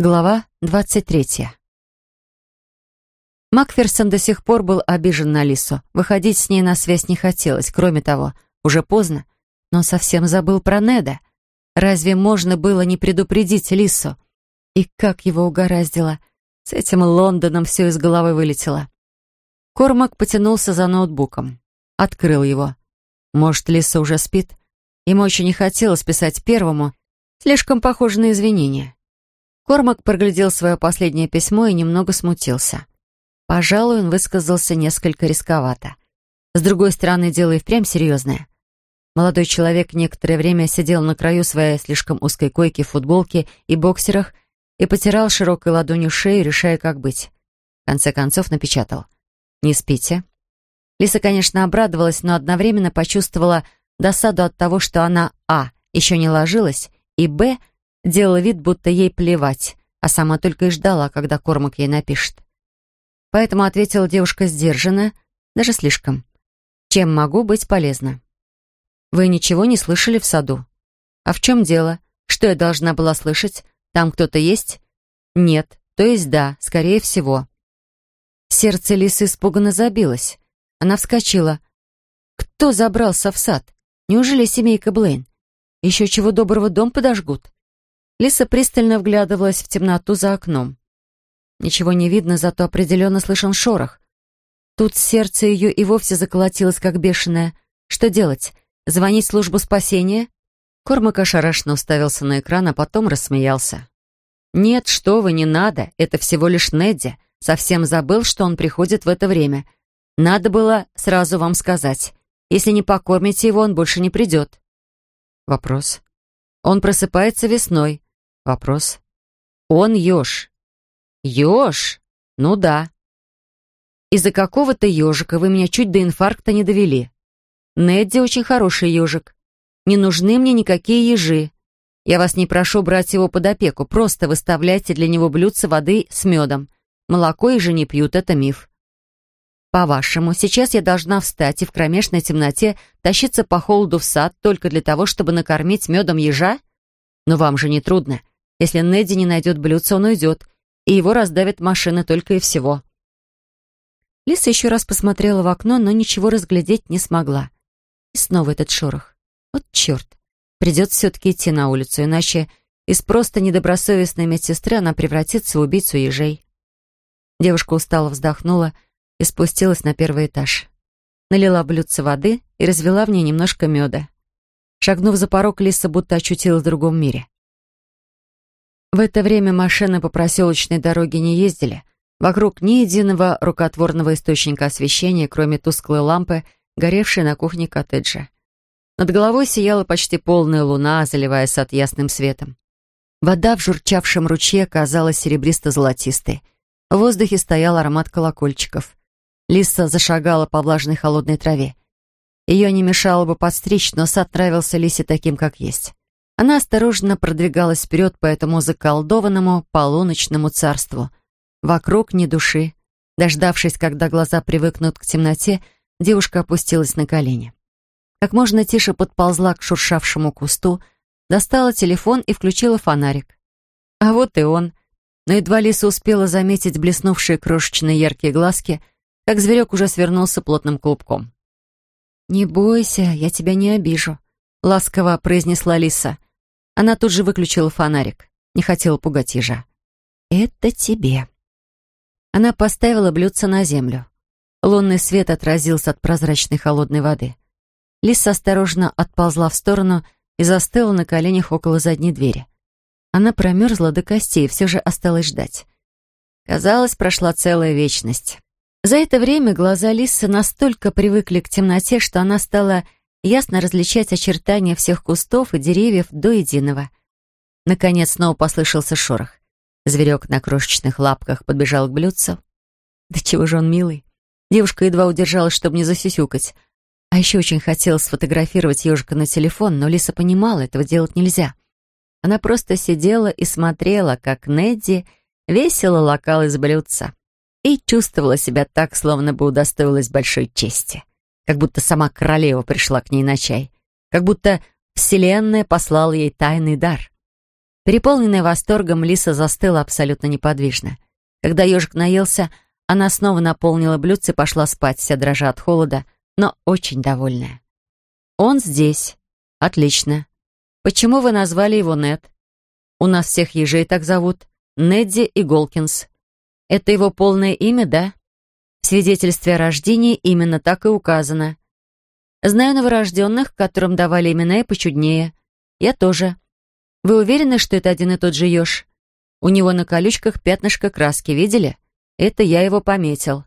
Глава двадцать третья. Макферсон до сих пор был обижен на Лису. Выходить с ней на связь не хотелось. Кроме того, уже поздно. Но он совсем забыл про Неда. Разве можно было не предупредить Лису? И как его угораздило. С этим Лондоном все из головы вылетело. Кормак потянулся за ноутбуком. Открыл его. Может, Лиса уже спит? Ему очень не хотелось писать первому. Слишком похоже на извинения. Кормак проглядел свое последнее письмо и немного смутился. Пожалуй, он высказался несколько рисковато. С другой стороны, дело и впрямь серьезное. Молодой человек некоторое время сидел на краю своей слишком узкой койки в футболке и боксерах и потирал широкой ладонью шею, решая, как быть. В конце концов напечатал. «Не спите». Лиса, конечно, обрадовалась, но одновременно почувствовала досаду от того, что она, а, еще не ложилась, и, б, делала вид, будто ей плевать, а сама только и ждала, когда Кормак ей напишет. Поэтому ответила девушка сдержанно, даже слишком. «Чем могу быть полезна?» «Вы ничего не слышали в саду?» «А в чем дело? Что я должна была слышать? Там кто-то есть?» «Нет. То есть да, скорее всего». Сердце Лисы испуганно забилось. Она вскочила. «Кто забрался в сад? Неужели семейка Блейн? Еще чего доброго дом подожгут?» Лиса пристально вглядывалась в темноту за окном. Ничего не видно, зато определенно слышен шорох. Тут сердце ее и вовсе заколотилось, как бешеное. Что делать? Звонить службу спасения? Кормак ошарашенно уставился на экран, а потом рассмеялся. «Нет, что вы, не надо. Это всего лишь Недди. Совсем забыл, что он приходит в это время. Надо было сразу вам сказать. Если не покормите его, он больше не придет». Вопрос. Он просыпается весной. Вопрос. Он еж. Еж? Ну да. Из-за какого-то ежика вы меня чуть до инфаркта не довели. Недди очень хороший ежик. Не нужны мне никакие ежи. Я вас не прошу брать его под опеку, просто выставляйте для него блюдце воды с медом. Молоко ежи не пьют, это миф. По-вашему, сейчас я должна встать и в кромешной темноте тащиться по холоду в сад только для того, чтобы накормить медом ежа? Но вам же не трудно. Если Недди не найдет блюдца, он уйдет, и его раздавит машина только и всего. Лиса еще раз посмотрела в окно, но ничего разглядеть не смогла. И снова этот шорох. Вот черт. Придется все-таки идти на улицу, иначе из просто недобросовестной медсестры она превратится в убийцу ежей. Девушка устало вздохнула и спустилась на первый этаж. Налила блюдце воды и развела в ней немножко меда. Шагнув за порог, Лиса будто очутилась в другом мире. В это время машины по проселочной дороге не ездили. Вокруг ни единого рукотворного источника освещения, кроме тусклой лампы, горевшей на кухне коттеджа. Над головой сияла почти полная луна, заливая сад ясным светом. Вода в журчавшем ручье казалась серебристо-золотистой. В воздухе стоял аромат колокольчиков. Лиса зашагала по влажной холодной траве. Ее не мешало бы подстричь, но сад нравился Лисе таким, как есть. Она осторожно продвигалась вперед по этому заколдованному полуночному царству. Вокруг ни души. Дождавшись, когда глаза привыкнут к темноте, девушка опустилась на колени. Как можно тише подползла к шуршавшему кусту, достала телефон и включила фонарик. А вот и он. Но едва Лиса успела заметить блеснувшие крошечные яркие глазки, как зверек уже свернулся плотным клубком. «Не бойся, я тебя не обижу», — ласково произнесла Лиса. Она тут же выключила фонарик. Не хотела пугать ежа. «Это тебе». Она поставила блюдце на землю. Лунный свет отразился от прозрачной холодной воды. Лиса осторожно отползла в сторону и застыла на коленях около задней двери. Она промерзла до костей и все же осталось ждать. Казалось, прошла целая вечность. За это время глаза Лисы настолько привыкли к темноте, что она стала ясно различать очертания всех кустов и деревьев до единого. Наконец снова послышался шорох. Зверек на крошечных лапках подбежал к блюдцу. Да чего же он милый. Девушка едва удержалась, чтобы не засюсюкать. А еще очень хотела сфотографировать ежика на телефон, но Лиса понимала, этого делать нельзя. Она просто сидела и смотрела, как Недди весело лакал из блюдца и чувствовала себя так, словно бы удостоилась большой чести как будто сама королева пришла к ней на чай, как будто Вселенная послала ей тайный дар. Переполненная восторгом, Лиса застыла абсолютно неподвижно. Когда ежик наелся, она снова наполнила блюдце и пошла спать, вся дрожа от холода, но очень довольная. «Он здесь. Отлично. Почему вы назвали его Нед? У нас всех ежей так зовут. Недди и Голкинс. Это его полное имя, да? Свидетельстве о рождении именно так и указано. Знаю новорожденных, которым давали имена и почуднее. Я тоже. Вы уверены, что это один и тот же еж? У него на колючках пятнышко краски, видели? Это я его пометил.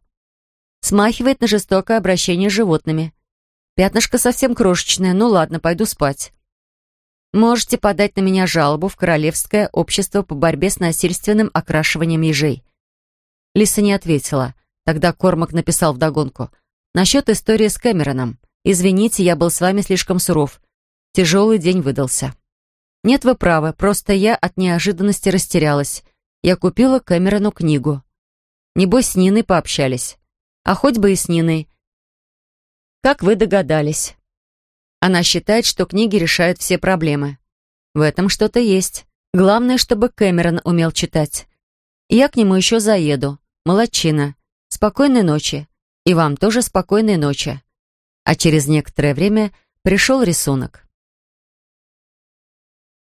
Смахивает на жестокое обращение с животными. Пятнышко совсем крошечное, ну ладно, пойду спать. Можете подать на меня жалобу в Королевское общество по борьбе с насильственным окрашиванием ежей. Лиса не ответила. Тогда Кормак написал вдогонку. Насчет истории с Кэмероном. Извините, я был с вами слишком суров. Тяжелый день выдался. Нет, вы правы, просто я от неожиданности растерялась. Я купила Кэмерону книгу. Небось, с Ниной пообщались. А хоть бы и с Ниной. Как вы догадались. Она считает, что книги решают все проблемы. В этом что-то есть. Главное, чтобы Кэмерон умел читать. Я к нему еще заеду. Молодчина. Спокойной ночи. И вам тоже спокойной ночи. А через некоторое время пришел рисунок.